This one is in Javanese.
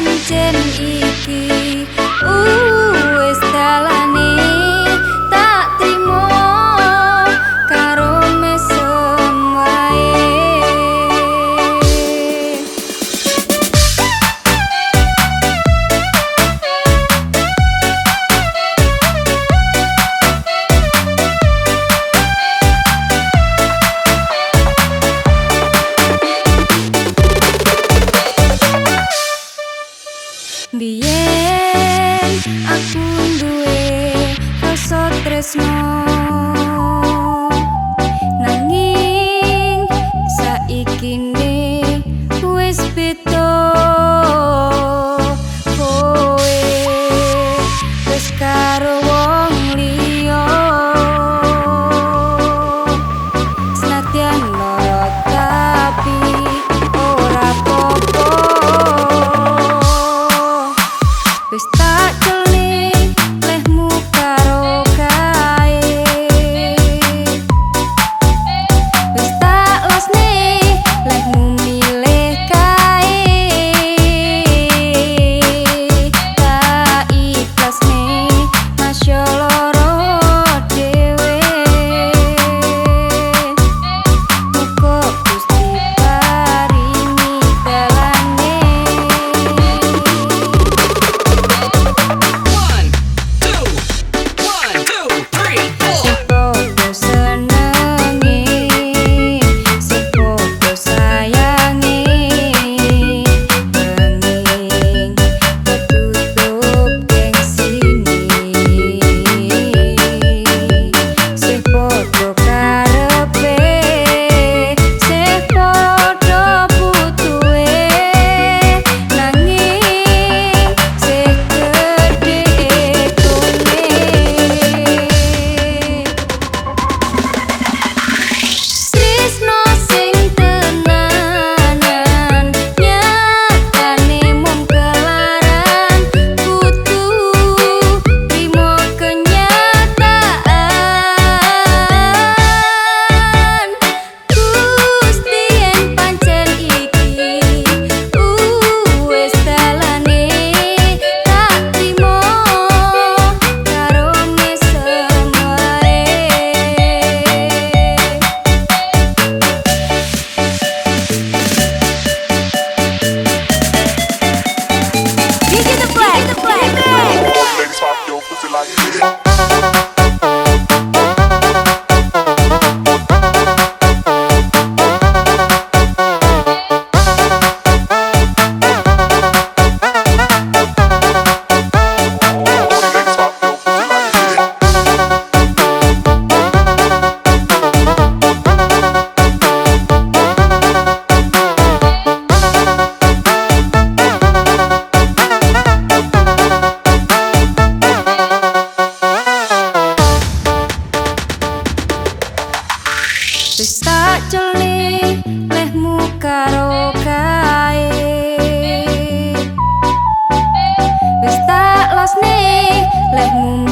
一件一件。bien aku duwe rasa tresno nanging saiki 冷。